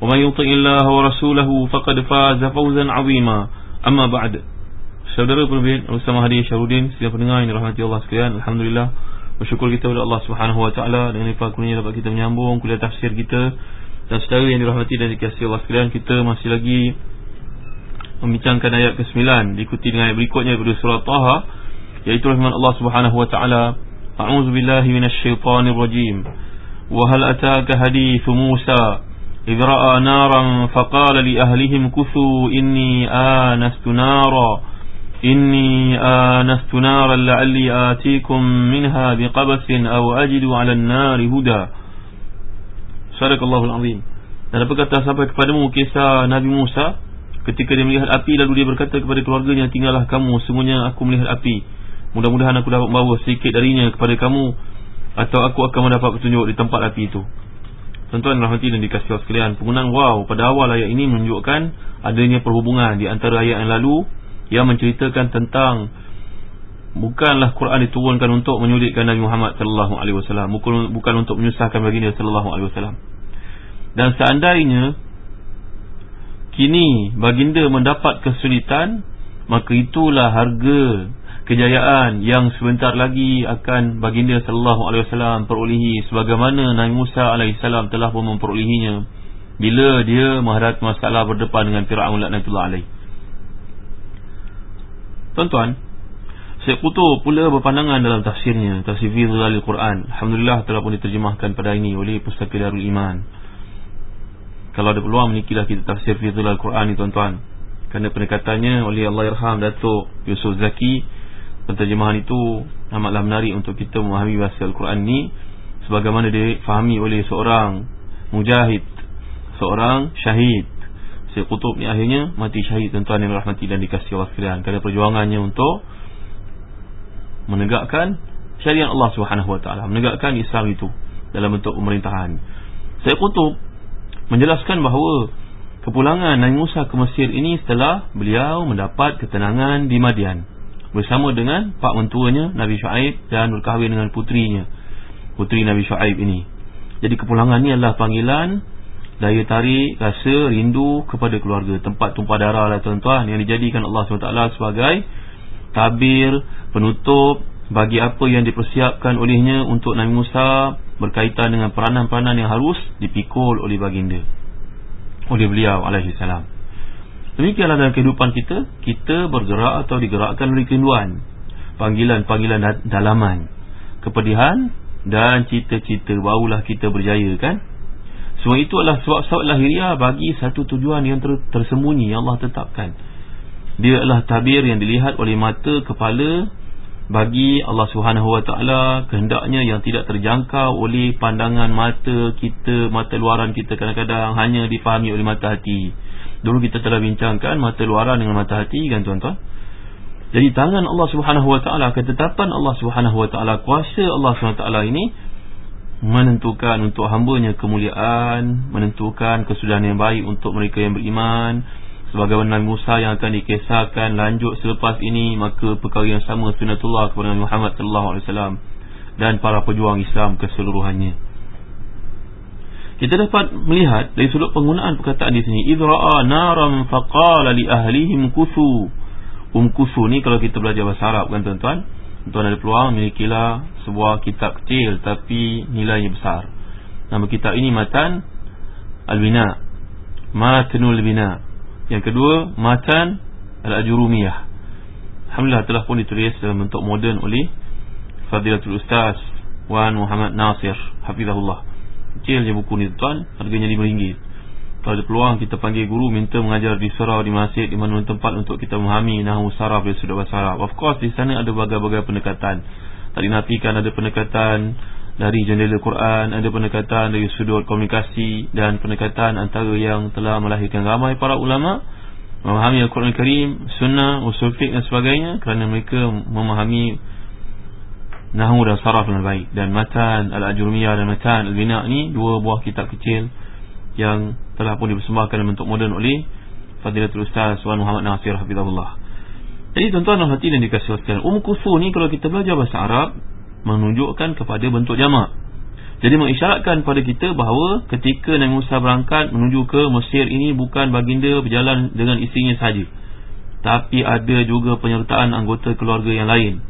ومن يطع الله ورسوله فقد فاز فوزا عظيما أما بعد Saudara penerbit bersama hadir Syarudin Setiap pendengar yang dirahmati Allah sekalian Alhamdulillah Bersyukur kita kepada Allah subhanahu wa ta'ala Dengan lipat kurnia dapat kita menyambung Kuliah tafsir kita Dan saudara yang dirahmati dan dikasihi Allah sekalian Kita masih lagi Membincangkan ayat ke-9 Diikuti dengan ayat berikutnya daripada surah Taha Iaitu rahmat Allah subhanahu wa ta'ala A'udhu billahi minasyaitanir rajim Wahal ataka hadithu Musa إذ رأى نارا فقال لأهلهم كثوا إني آنست نارا إني آنست نارا لعلي آتيكم منها بقبس أو أجد على النار هدى صدق الله العظيم dan apa kata sampai kepadamu kisah Nabi Musa ketika dia melihat api lalu dia berkata kepada keluarganya tinggallah kamu semuanya aku melihat api mudah-mudahan aku dapat membawa sedikit darinya kepada kamu atau aku akan mendapat petunjuk di tempat api itu Tuan-tuan rahmati dan dikasih Allah sekalian Penggunaan wow pada awal ayat ini menunjukkan Adanya perhubungan di antara ayat yang lalu Yang menceritakan tentang Bukanlah Quran diturunkan untuk menyulitkan Nabi Muhammad SAW bukan, bukan untuk menyusahkan baginda SAW Dan seandainya Kini baginda mendapat kesulitan Maka itulah harga kejayaan yang sebentar lagi akan baginda sallallahu alaihi wasallam perolehi sebagaimana Nabi Musa alaihi salam telah pun memperolehinya bila dia menghadapi masalah berdepan dengan Firaun laknatullah alaihi. Tuan-tuan, Syekh Qutub pula berpandangan dalam tafsirnya, tafsir Fidhil Quran. Alhamdulillah telah pun diterjemahkan pada ini oleh Pustaka Darul Iman. Kalau ada peluang menikilah kita tafsir Fidhil Quran ni tuan-tuan. Kerana pendekatannya oleh Allah Irham Datuk Yusuf Zaki penterjemahan itu amatlah menarik untuk kita memahami bahasa Al-Quran ini sebagaimana difahami oleh seorang mujahid seorang syahid. Syekh Qutub ni akhirnya mati syahid tuan-tuan yang rahmati dan dikasihi Allah sekalian. Kerana perjuangannya untuk menegakkan syariat Allah Subhanahu Wa Taala menegakkan Islam itu dalam bentuk pemerintahan. Syekh Qutub menjelaskan bahawa kepulangan Nabi Musa ke Mesir ini setelah beliau mendapat ketenangan di Madian bersama dengan pak mentuanya Nabi Shu'aib dan berkahwin dengan putrinya putri Nabi Shu'aib ini. Jadi kepulangan ini adalah panggilan daya tarik rasa rindu kepada keluarga. Tempat tumpah darah lah tuan-tuan yang dijadikan Allah SWT sebagai tabir penutup bagi apa yang dipersiapkan olehnya untuk Nabi Musa berkaitan dengan peranan-peranan yang harus dipikul oleh baginda oleh beliau alaihi salam Demikianlah dalam kehidupan kita Kita bergerak atau digerakkan oleh kerinduan Panggilan-panggilan dalaman Kepedihan Dan cita-cita Barulah kita berjaya kan? Semua itu adalah sebab-sebab lahiriah Bagi satu tujuan yang ter tersembunyi Yang Allah tetapkan. Dia adalah tabir yang dilihat oleh mata kepala Bagi Allah SWT Kehendaknya yang tidak terjangkau Oleh pandangan mata kita Mata luaran kita kadang-kadang Hanya difahami oleh mata hati Dulu kita telah bincangkan mata luaran dengan mata hati kan tuan-tuan. Jadi tangan Allah Subhanahu Wa Taala, ketetapan Allah Subhanahu Wa Taala, kuasa Allah Subhanahu Wa Taala ini menentukan untuk hamba-Nya kemuliaan, menentukan kesudahan yang baik untuk mereka yang beriman. Sebagaimana Nabi Musa yang akan dikisahkan lanjut selepas ini, maka perkara yang sama sunatullah kepada Nabi Muhammad sallallahu alaihi wasallam dan para pejuang Islam keseluruhannya. Kita dapat melihat dari sudut penggunaan perkataan di sini idra'a naram faqala li ahlihim kusu. Um kusu ni kalau kita belajar bahasa Arab kan tuan-tuan, tuan ada peluang milikilah sebuah kitab kecil tapi nilainya besar. Nama kitab ini Matan Al-Bina. Matnul Bina. Yang kedua Matan Al-Ajurumiyah. Alhamdulillah telah pun ditulis dalam bentuk moden oleh Fadilatul Ustaz Wan Muhammad Nasir Hafizahullah. Kecil je buku ni tuan. Harganya RM5 Kalau ada peluang kita panggil guru Minta mengajar di surau, di masjid Di mana-mana tempat untuk kita memahami Nahu Saraf dari sudut bahasa Arab. Of course di sana ada bagai-bagai pendekatan. Tak dinafikan ada pendekatan Dari jendela Quran Ada pendekatan dari sudut komunikasi Dan pendekatan antara yang telah melahirkan ramai para ulama' Memahami Al-Quran Al-Karim Sunnah, usul fiqh dan sebagainya Kerana mereka memahami Nahu dan Saraf dengan baik. Dan Matan Al-Ajurumiyah dan Matan Al-Bina' ni Dua buah kitab kecil Yang telah pun dipersembahkan dalam bentuk moden oleh Fadilatul Ustaz Wan Muhammad Nasir Hafizahullah. Jadi tuan-tuan dan hati dan dikasih sekalian Um Kusu ni kalau kita belajar bahasa Arab Menunjukkan kepada bentuk jamak jadi mengisyaratkan pada kita bahawa ketika Nabi Musa berangkat menuju ke Mesir ini bukan baginda berjalan dengan isinya saja. Tapi ada juga penyertaan anggota keluarga yang lain.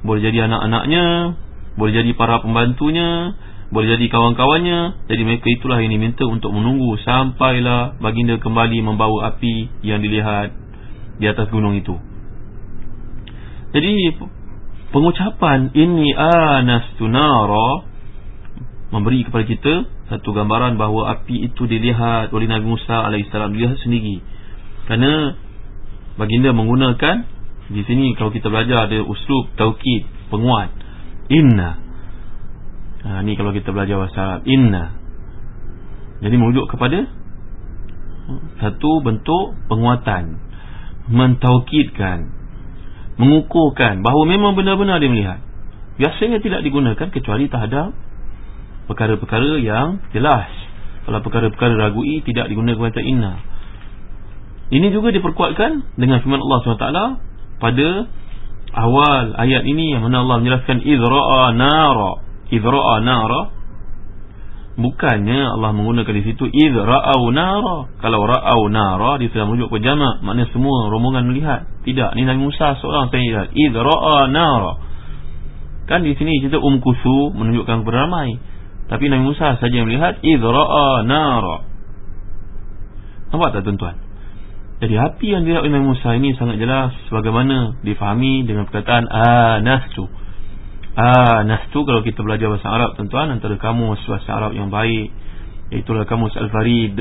Boleh jadi anak-anaknya, boleh jadi para pembantunya, boleh jadi kawan-kawannya. Jadi mereka itulah yang diminta untuk menunggu sampailah baginda kembali membawa api yang dilihat di atas gunung itu. Jadi pengucapan ini anastunara memberi kepada kita satu gambaran bahawa api itu dilihat oleh Nabi Musa AS dilihat sendiri. Kerana baginda menggunakan di sini kalau kita belajar ada uslub taukid penguat. Inna. Ha, ni kalau kita belajar bahasa Arab inna. Jadi merujuk kepada satu bentuk penguatan mentaukidkan mengukuhkan bahawa memang benar-benar dia melihat. Biasanya tidak digunakan kecuali terhadap perkara-perkara yang jelas. Kalau perkara-perkara ragui tidak digunakan kata inna. Ini juga diperkuatkan dengan firman Allah SWT pada awal ayat ini yang mana Allah menjelaskan izra'a nara. Izra'a nara bukannya Allah menggunakan di situ izra'au nara kalau ra'au nara dia sudah merujuk ke jamak maknanya semua rombongan melihat tidak ni Nabi Musa seorang lihat izra'a nara kan di sini cerita umkusu menunjukkan kepada ramai tapi Nabi Musa saja yang melihat idra'a nara. Nampak tak tuan-tuan? Jadi api yang dilihat oleh Nabi Musa ini sangat jelas bagaimana difahami dengan perkataan anastu. Anastu kalau kita belajar bahasa Arab tuan-tuan antara kamus bahasa Arab yang baik itulah kamus Al-Farid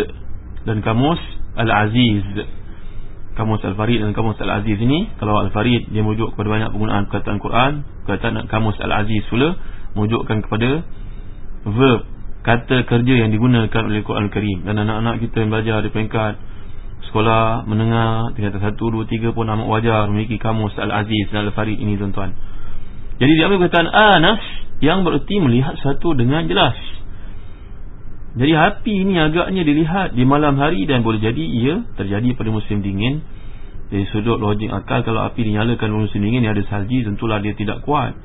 dan kamus Al-Aziz. Kamus Al-Farid dan kamus Al-Aziz ini kalau Al-Farid dia merujuk kepada banyak penggunaan perkataan Quran, perkataan kamus Al-Aziz pula merujukkan kepada verb kata kerja yang digunakan oleh Quran Al-Karim dan anak-anak kita yang belajar di peringkat sekolah menengah tingkatan 1 2 3 pun amat wajar memiliki kamus Al-Aziz dan Al-Farid ini tuan-tuan. Jadi dia ambil perkataan anas yang bererti melihat satu dengan jelas. Jadi api ini agaknya dilihat di malam hari dan boleh jadi ia terjadi pada musim dingin. Dari sudut logik akal kalau api dinyalakan pada musim dingin yang ada salji tentulah dia tidak kuat.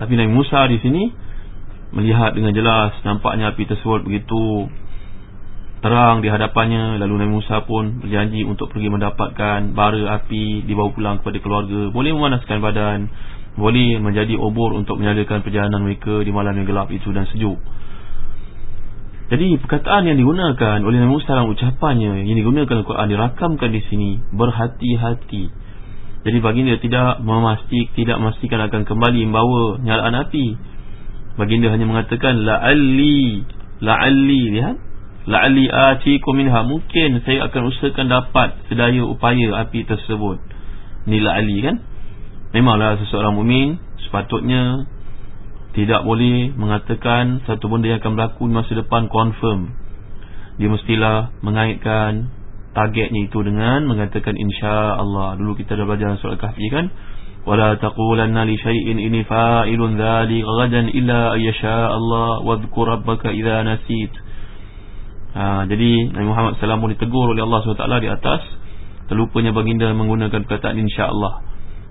Tapi Nabi Musa di sini melihat dengan jelas nampaknya api tersebut begitu terang di hadapannya. Lalu Nabi Musa pun berjanji untuk pergi mendapatkan bara api dibawa pulang kepada keluarga. Boleh memanaskan badan boleh menjadi obor untuk menyalakan perjalanan mereka di malam yang gelap itu dan sejuk. Jadi perkataan yang digunakan oleh Nabi Musa dalam ucapannya yang digunakan Al-Quran dirakamkan di sini berhati-hati. Jadi baginda tidak memastikan tidak memastikan akan kembali membawa nyalaan api. Baginda hanya mengatakan la'alli la'alli lihat la'ali atikum minha. Mungkin saya akan usahakan dapat sedaya upaya api tersebut. Ni la'ali kan? Memanglah seseorang mukmin sepatutnya tidak boleh mengatakan satu benda yang akan berlaku di masa depan confirm. Dia mestilah mengaitkan targetnya itu dengan mengatakan insya-Allah. Dulu kita dah belajar surah kahfi kan? Wala taqulanna li shay'in inni fa'ilun dhalika ghadan illa ayyasha Allah wa dhkur rabbaka idza nasita ha, Jadi Nabi Muhammad SAW ditegur oleh Allah SWT di atas Terlupanya baginda menggunakan perkataan insyaAllah.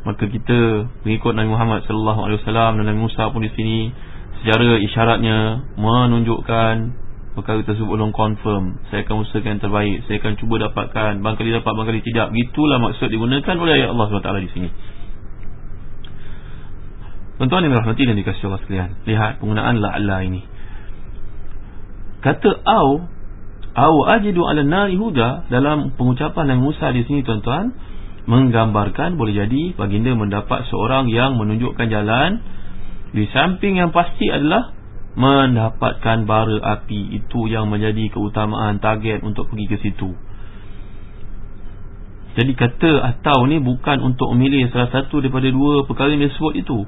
Maka kita mengikut Nabi Muhammad SAW dan Nabi Musa pun di sini Secara isyaratnya menunjukkan perkara tersebut belum confirm. Saya akan usahakan yang terbaik Saya akan cuba dapatkan. Bangkali dapat, bangkali tidak. Itulah maksud digunakan oleh Allah SWT di sini. Tuan-tuan yang berahmati dan dikasih Allah sekalian Lihat penggunaan la'la ini. Kata au Au ajidu ala nari huda dalam pengucapan Nabi Musa di sini tuan-tuan menggambarkan boleh jadi baginda mendapat seorang yang menunjukkan jalan di samping yang pasti adalah mendapatkan bara api itu yang menjadi keutamaan target untuk pergi ke situ. Jadi kata atau ni bukan untuk memilih salah satu daripada dua perkara yang disebut itu.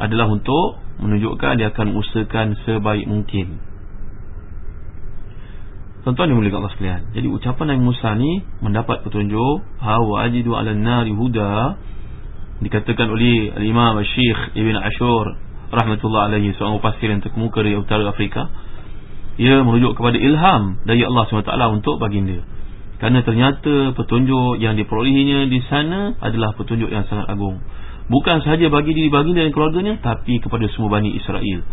Adalah untuk menunjukkan dia akan usahakan sebaik mungkin. Tuan-tuan yang mulia Allah sekalian. Jadi ucapan Nabi Musa ni Mendapat petunjuk Hawa ajidu ala nari huda Dikatakan oleh Imam Syekh Ibn Ashur Rahmatullah alaihi Seorang upasir yang terkemuka dari utara Afrika. Ia merujuk kepada ilham Dari Allah SWT untuk baginda. Kerana ternyata petunjuk yang diperolehinya di sana Adalah petunjuk yang sangat agung. Bukan sahaja bagi diri baginda dan keluarganya Tapi kepada semua Bani Israel.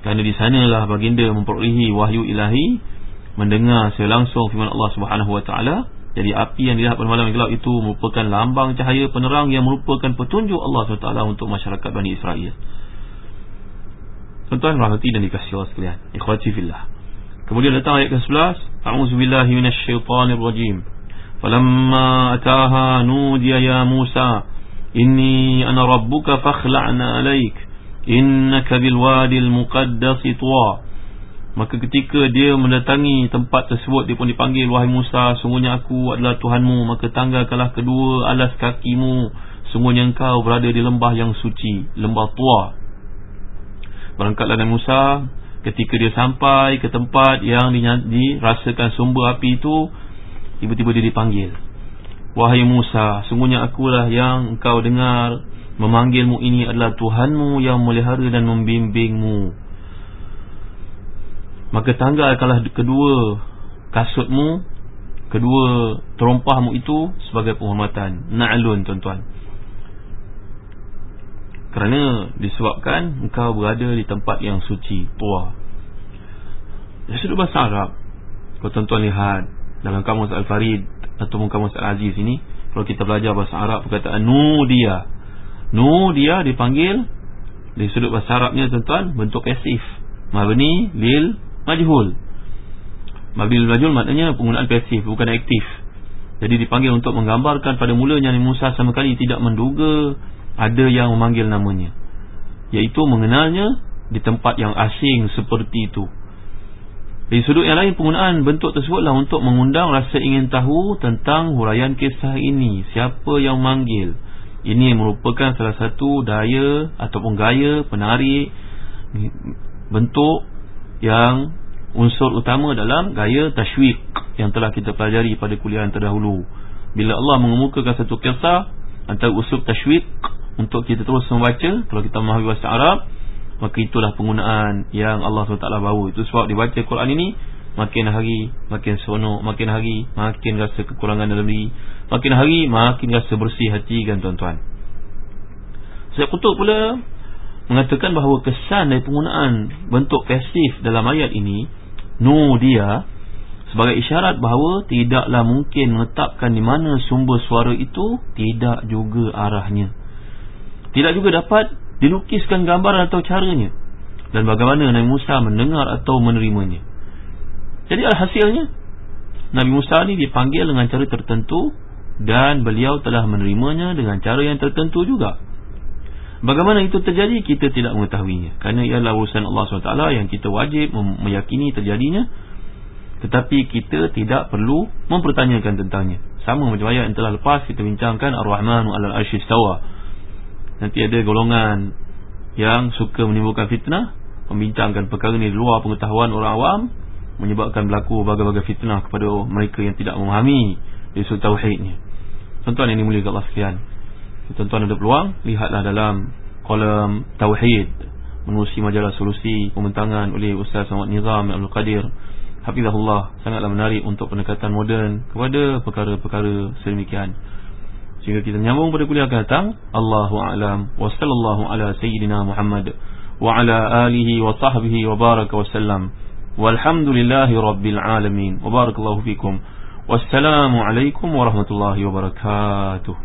Kerana di sanalah baginda memperolehi wahyu ilahi mendengar secara langsung firman Allah Subhanahu wa taala jadi api yang dilihat pada malam yang gelap itu merupakan lambang cahaya penerang yang merupakan petunjuk Allah SWT untuk masyarakat Bani Israel. Tuan-tuan rahmati dan dikasihi Allah sekalian. Ikhwati fillah. Kemudian datang ayat ke-11. A'udzubillahi minasyaitonirrajim. Falamma ataha nudiya ya Musa, inni ana rabbuka fakhla'na 'alaik. Innaka bilwadil muqaddasi tuwa. Maka ketika dia mendatangi tempat tersebut Dia pun dipanggil Wahai Musa Sungguhnya aku adalah Tuhanmu. Maka tanggalkanlah kedua alas kakimu. Sungguhnya engkau berada di lembah yang suci Lembah tua. Berangkatlah Nabi Musa. Ketika dia sampai ke tempat yang dirasakan sumber api itu Tiba-tiba dia dipanggil. Wahai Musa Sungguhnya akulah yang engkau dengar. Memanggilmu ini adalah Tuhanmu yang melihara dan membimbingmu Maka tanggalkanlah kedua kasutmu Kedua terompahmu itu Sebagai penghormatan. Na'lun tuan-tuan. Kerana disebabkan Engkau berada di tempat yang suci Tua Dari sudut bahasa Arab Kalau tuan-tuan lihat Dalam kamus Al-Farid Ataupun kamus Al-Aziz ini Kalau kita belajar bahasa Arab Perkataan Nu dia Nu dia dipanggil Dari sudut bahasa Arabnya tuan-tuan Bentuk pasif Mabni lil majhul. Mabil majhul maknanya penggunaan pasif bukan aktif. Jadi dipanggil untuk menggambarkan pada mulanya Nabi Musa sama kali tidak menduga Ada yang memanggil namanya. Iaitu mengenalnya di tempat yang asing seperti itu. Di sudut yang lain penggunaan bentuk tersebutlah untuk mengundang rasa ingin tahu Tentang huraian kisah ini. Siapa yang manggil? Ini merupakan salah satu daya ataupun gaya penarik Bentuk yang unsur utama dalam gaya tashwiq yang telah kita pelajari pada kuliah yang terdahulu. Bila Allah mengemukakan satu kisah antara usul tashwiq untuk kita terus membaca kalau kita memahami bahasa Arab maka itulah penggunaan yang Allah SWT bawa. Itu sebab dibaca Quran ini makin hari makin seronok makin hari makin rasa kekurangan dalam diri makin hari makin rasa bersih hati kan tuan-tuan. Saya kutuk pula mengatakan bahawa kesan dari penggunaan bentuk pasif dalam ayat ini nu dia sebagai isyarat bahawa tidaklah mungkin menetapkan di mana sumber suara itu tidak juga arahnya. Tidak juga dapat dilukiskan gambaran atau caranya. Dan bagaimana Nabi Musa mendengar atau menerimanya. Jadi alhasilnya Nabi Musa ini dipanggil dengan cara tertentu dan beliau telah menerimanya dengan cara yang tertentu juga Bagaimana itu terjadi kita tidak mengetahuinya. Kerana ialah urusan Allah SWT yang kita wajib meyakini terjadinya Tetapi kita tidak perlu mempertanyakan tentangnya. Sama macam ayat yang telah lepas kita bincangkan Ar-Rahmanu ala al-Ashistawa Nanti ada golongan yang suka menimbulkan fitnah Membincangkan perkara ini di luar pengetahuan orang awam Menyebabkan berlaku bagai-bagai fitnah kepada mereka yang tidak memahami Isu Tauhidnya. Tuan-tuan yang dimulia Allah sekalian tuan-tuan ada peluang lihatlah dalam kolom tauhid. Menusi majalah solusi pembentangan oleh Ustaz Ahmad Nizam Abdul Qadir. Hafizahullah sangatlah menarik untuk pendekatan moden kepada perkara-perkara sedemikian. Sehingga kita menyambung pada kuliah akan datang Allahu a'lam wa sallallahu ala sayyidina Muhammad wa ala alihi wa sahbihi wa baraka wa sallam. Walhamdulillahi rabbil alamin. Wa barakallahu fikum. Wassalamu alaikum warahmatullahi wabarakatuh